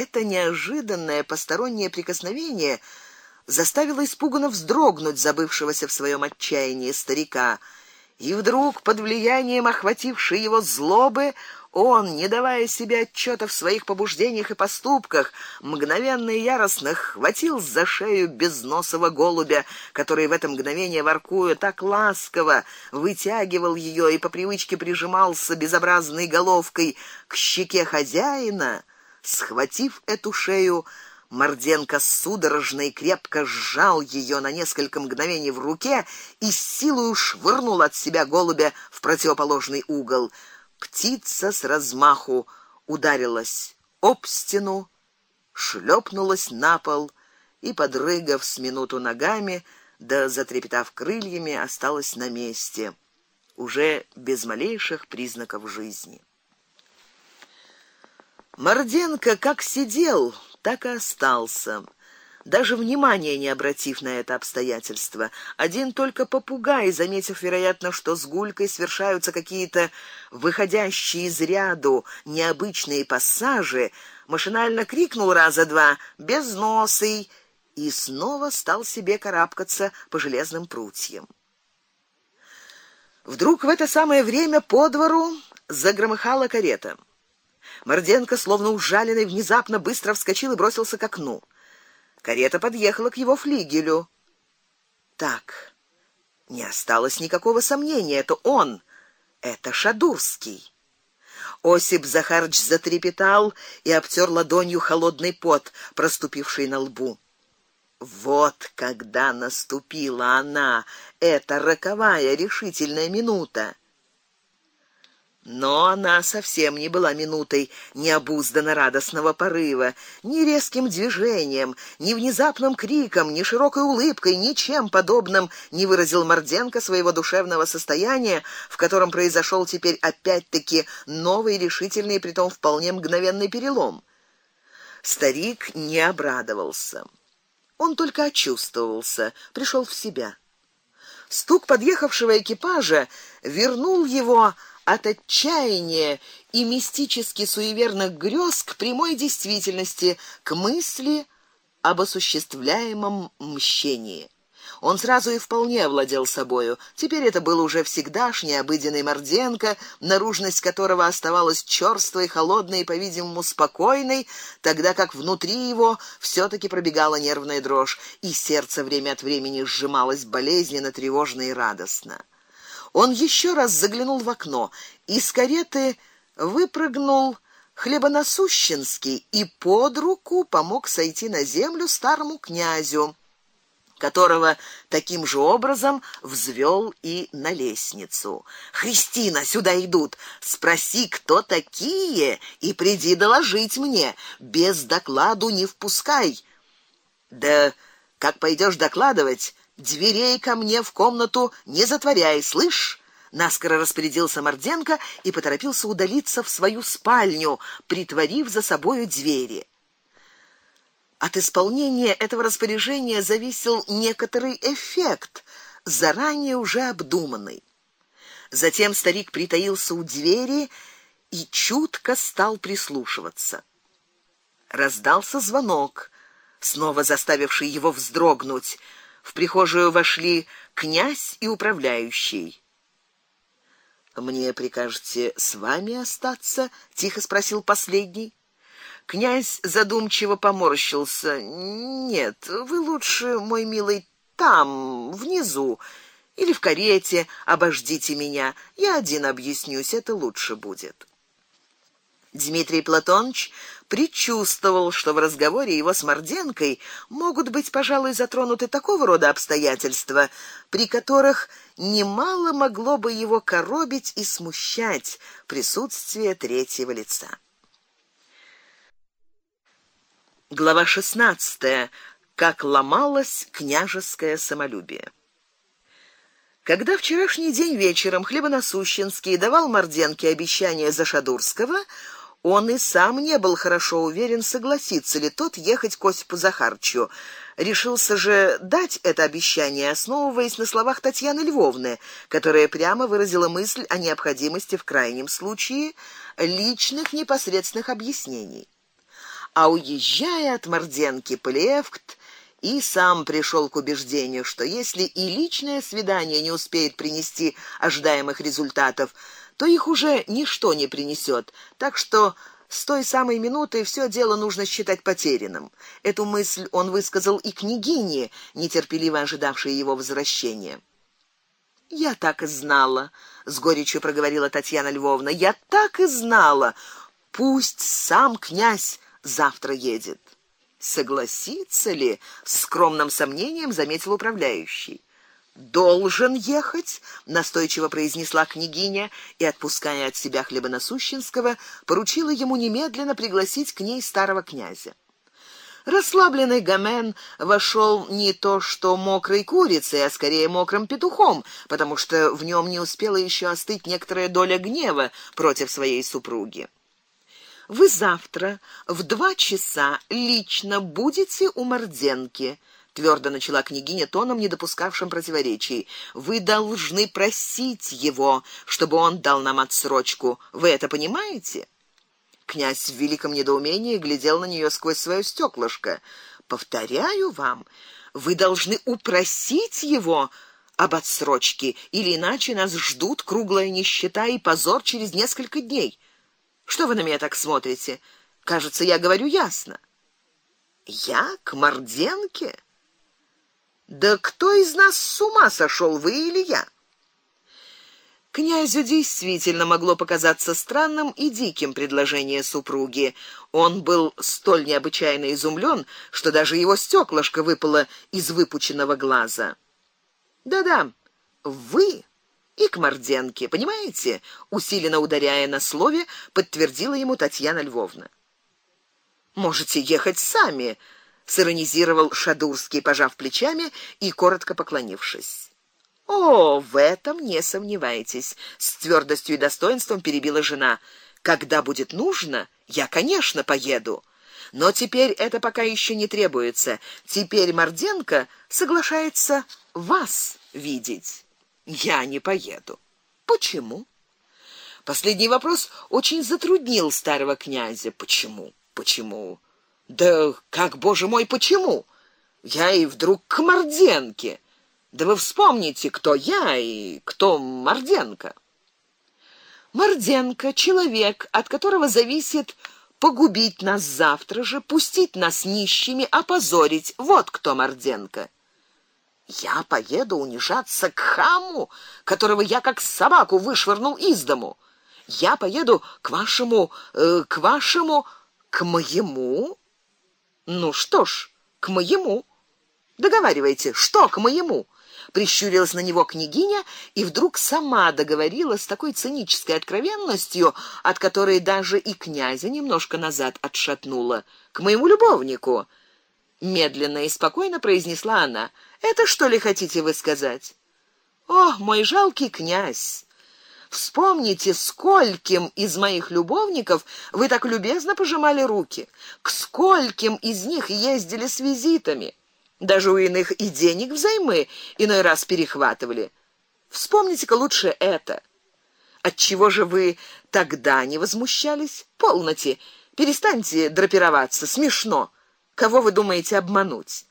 это неожиданное постороннее прикосновение заставило испуганно вздрогнуть забывшегося в своем отчаянии старика. И вдруг под влиянием охватившей его злобы он, не давая себе отчета в своих побуждениях и поступках, мгновенно и яростно хватил за шею безносого голубя, который в это мгновение воркуя так ласково вытягивал ее и по привычке прижимался безобразной головкой к щеке хозяина, схватив эту шею, Морденко судорожно и крепко сжал ее на несколько мгновений в руке и с силой швырнул от себя голубя в противоположный угол. Птица с размаху ударилась об стену, шлепнулась на пол и подрыгав с минуту ногами, да затрепетав крыльями, осталась на месте, уже без малейших признаков жизни. Морденко как сидел, так и остался даже внимания не обратив на это обстоятельство. Один только попугай, заметив, вероятно, что с гулькой совершаются какие-то выходящие из ряду необычные пассажи, машинально крикнул раза два: "Безносый!" и снова стал себе карабкаться по железным прутьям. Вдруг в это самое время по двору загромыхала карета. Морденко, словно ужаленный, внезапно быстро вскочил и бросился к окну. Карета подъехала к его флигелю. Так. Не осталось никакого сомнения, это он. Это Шадурский. Осип Захарыч затрепетал и обтер ладонью холодный пот, проступивший на лбу. Вот когда наступила она, эта роковая решительная минута. Но она совсем не была минутой необузданно радостного порыва, ни резким движением, ни внезапным криком, ни широкой улыбкой, ничем подобным не выразил Морденко своего душевного состояния, в котором произошел теперь опять-таки новый решительный и притом вполне мгновенный перелом. Старик не обрадовался. Он только очувствовался, пришел в себя. Стук подъехавшего экипажа вернул его от отчаяния и мистически суеверных грез к прямой действительности, к мысли об осуществляемом мщении. Он сразу и вполне овладел собою. Теперь это был уже всегдашний обыденный Морденко, наружность которого оставалась чёрствой, холодной и, по-видимому, спокойной, тогда как внутри его все таки пробегала нервная дрожь, и сердце время от времени сжималось болезненно, тревожно и радостно. Он еще раз заглянул в окно. Из кареты выпрыгнул хлебоносущенский и под руку помог сойти на землю старому князю, которого таким же образом взвел и на лестницу. Христина, сюда идут. Спроси, кто такие, и приди доложить мне. Без докладу не впускай. Да как пойдешь докладывать, Дверей ко мне в комнату не затворяй, слышь? Наскоро распорядился Морденко и поторопился удалиться в свою спальню, притворив за собою двери. От исполнения этого распоряжения зависел некоторый эффект, заранее уже обдуманный. Затем старик притаился у двери и чутко стал прислушиваться. Раздался звонок, снова заставивший его вздрогнуть. В прихожую вошли князь и управляющий. Мне прикажете с вами остаться? тихо спросил последний. Князь задумчиво поморщился. Нет, вы лучше, мой милый, там, внизу или в карете, обождите меня. Я один объяснюсь, это лучше будет. Дмитрий Платонович предчувствовал, что в разговоре его с Морденкой могут быть, пожалуй, затронуты такого рода обстоятельства, при которых немало могло бы его коробить и смущать присутствие третьего лица. Глава 16. Как ломалось княжеское самолюбие. Когда вчерашний день вечером Хлебоносущенский давал Морденке обещание за Шадурского, он и сам не был хорошо уверен, согласится ли тот ехать к Осипу Захарчу. Решился же дать это обещание, основываясь на словах Татьяны Львовны, которая прямо выразила мысль о необходимости в крайнем случае личных непосредственных объяснений. а уезжая от Морденки Плевкт и сам пришел к убеждению, что если и личное свидание не успеет принести ожидаемых результатов, то их уже ничто не принесет. Так что с той самой минуты все дело нужно считать потерянным. Эту мысль он высказал и княгине, нетерпеливо ожидавшей его возвращения. Я так и знала, с горечью проговорила Татьяна Львовна. Я так и знала. Пусть сам князь завтра едет. Согласится ли? с скромным сомнением заметил управляющий. Должен ехать, настойчиво произнесла княгиня и отпуская от себя хлебоносущенского, поручила ему немедленно пригласить к ней старого князя. Расслабленный Гамен вошел не то что мокрой курицей, а скорее мокрым петухом, потому что в нем не успела еще остыть некоторая доля гнева против своей супруги. Вы завтра в два часа лично будете у Морденки, твердо начала княгиня тоном, не допускавшим противоречий. Вы должны просить его, чтобы он дал нам отсрочку. Вы это понимаете? Князь в великом недоумении глядел на нее сквозь свое стеклышко. Повторяю вам, вы должны упросить его об отсрочке, или иначе нас ждут круглая нищета и позор через несколько дней. Что вы на меня так смотрите? Кажется, я говорю ясно. Я к Морденке? Да кто из нас с ума сошел, вы или я? Князю действительно могло показаться странным и диким предложение супруги. Он был столь необычайно изумлен, что даже его стеклышко выпало из выпученного глаза. Да-да, вы и к Морденке, понимаете? усиленно ударяя на слове, подтвердила ему Татьяна Львовна. Можете ехать сами, сиронизировал Шадурский, пожав плечами и коротко поклонившись. О, в этом не сомневайтесь, с твердостью и достоинством перебила жена. Когда будет нужно, я, конечно, поеду. Но теперь это пока еще не требуется. Теперь Морденко соглашается вас видеть. Я не поеду. Почему? Последний вопрос очень затруднил старого князя. Почему? Почему? Да как, боже мой, почему? Я и вдруг к Морденке. Да вы вспомните, кто я и кто Морденко. Морденко человек, от которого зависит погубить нас завтра же, пустить нас нищими, опозорить. Вот кто Морденко. Я поеду унижаться к хаму, которого я как собаку вышвырнул из дому. Я поеду к вашему, э, к вашему, к моему. Ну что ж, к моему. Договаривайте, что к моему? прищурилась на него княгиня и вдруг сама договорила с такой цинической откровенностью, от которой даже и князя немножко назад отшатнула. К моему любовнику, медленно и спокойно произнесла она. Это что ли хотите вы сказать? О, мой жалкий князь, Вспомните, скольким из моих любовников вы так любезно пожимали руки, к скольким из них ездили с визитами. Даже у иных и денег взаймы иной раз перехватывали. Вспомните-ка лучше это. От чего же вы тогда не возмущались? Полноте, перестаньте драпироваться, смешно. Кого вы думаете обмануть?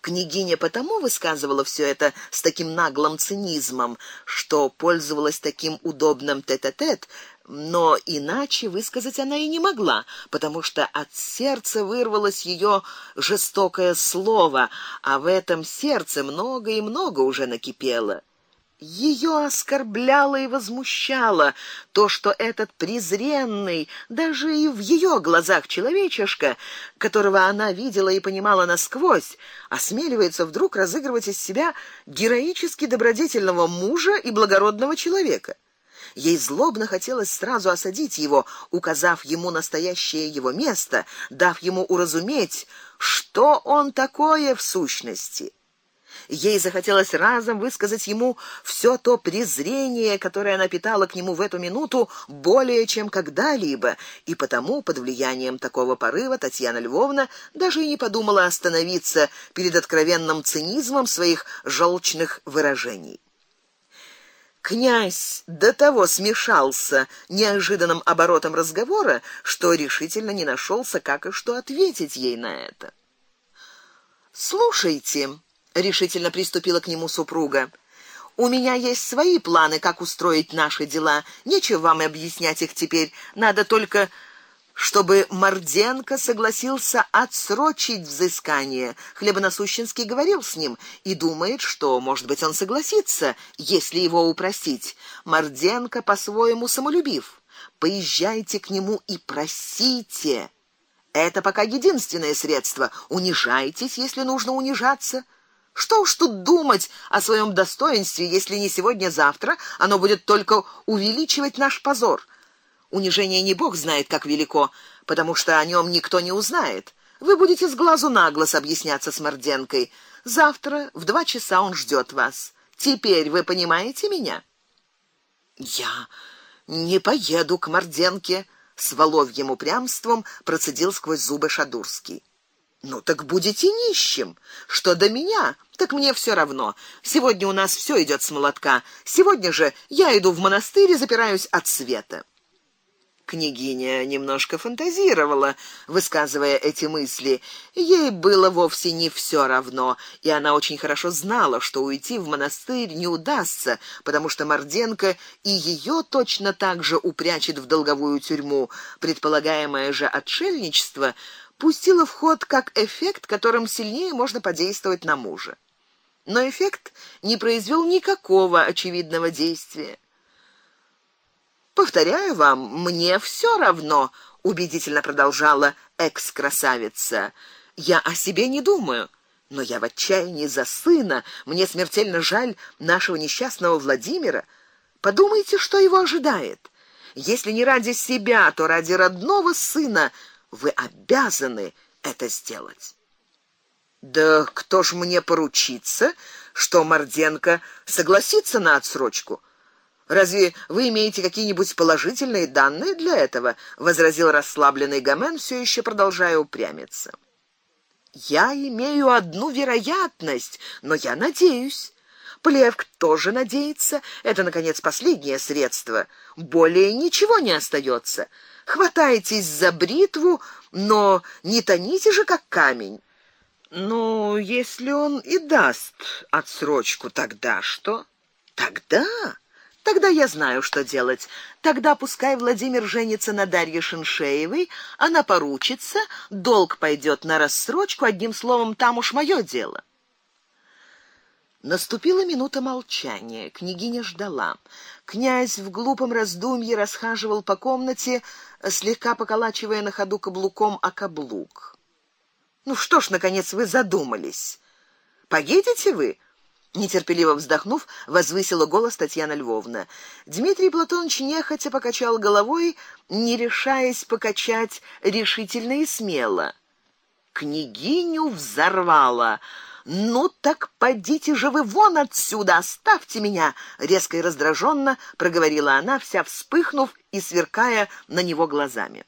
Княгиня потому высказывала все это с таким наглым цинизмом, что пользовалась таким удобным тет-а-тет, но иначе высказать она и не могла, потому что от сердца вырвалось ее жестокое слово, а в этом сердце много и много уже накипело. Ее оскорбляло и возмущало то, что этот презренный, даже и в ее глазах человечишка, которого она видела и понимала насквозь, осмеливается вдруг разыгрывать из себя героически добродетельного мужа и благородного человека. Ей злобно хотелось сразу осадить его, указав ему настоящее его место, дав ему уразуметь, что он такое в сущности. Ей захотелось разом высказать ему все то презрение, которое она питала к нему в эту минуту более чем когда-либо, и потому под влиянием такого порыва Татьяна Львовна даже и не подумала остановиться перед откровенным цинизмом своих желчных выражений. Князь до того смешался неожиданным оборотом разговора, что решительно не нашелся, как и что ответить ей на это. Слушайте, решительно приступила к нему супруга. У меня есть свои планы, как устроить наши дела. Нечего вам объяснять их теперь. Надо только чтобы Морденко согласился отсрочить взыскание. Хлебоносущенский говорил с ним и думает, что, может быть, он согласится, если его упросить. Морденко по-своему самолюбив. Поезжайте к нему и просите. Это пока единственное средство. Унижайтесь, если нужно унижаться. Что уж тут думать о своем достоинстве, если не сегодня, завтра оно будет только увеличивать наш позор. Унижение не бог знает как велико, потому что о нем никто не узнает. Вы будете с глазу на глаз объясняться с Морденкой. Завтра в два часа он ждет вас. Теперь вы понимаете меня? Я не поеду к Морденке, с воловьим упрямством процедил сквозь зубы Шадурский. Ну так будете нищим. Что до меня, так мне все равно. Сегодня у нас все идет с молотка. Сегодня же я иду в монастырь и запираюсь от света. Княгиня немножко фантазировала, высказывая эти мысли. Ей было вовсе не все равно, и она очень хорошо знала, что уйти в монастырь не удастся, потому что Морденко и ее точно так же упрячет в долговую тюрьму. Предполагаемое же отшельничество пустило в ход как эффект, которым сильнее можно подействовать на мужа. Но эффект не произвел никакого очевидного действия. Повторяю вам, мне все равно, убедительно продолжала экс-красавица. Я о себе не думаю, но я в отчаянии за сына. Мне смертельно жаль нашего несчастного Владимира. Подумайте, что его ожидает. Если не ради себя, то ради родного сына вы обязаны это сделать. Да кто ж мне поручится, что Морденко согласится на отсрочку? Разве вы имеете какие-нибудь положительные данные для этого? возразил расслабленный Гомен, все еще продолжая упрямиться. Я имею одну вероятность, но я надеюсь. Плевк тоже надеется. Это наконец последнее средство. Более ничего не остается. Хватайтесь за бритву, но не тоните же как камень. Ну, если он и даст отсрочку, тогда что? Тогда Тогда я знаю, что делать. Тогда пускай Владимир женится на Дарье Шиншеевой, она поручится, долг пойдет на рассрочку, одним словом, там уж моё дело. Наступила минута молчания. Княгиня ждала. Князь в глупом раздумье расхаживал по комнате, слегка поколачивая на ходу каблуком о каблук. Ну что ж, наконец вы задумались? Поедете вы? нетерпеливо вздохнув, возвысила голос Татьяна Львовна. Дмитрий Платонович нехотя покачал головой, не решаясь покачать решительно и смело. Княгиню взорвала. Ну так подите же вы вон отсюда, оставьте меня, резко и раздраженно проговорила она, вся вспыхнув и сверкая на него глазами.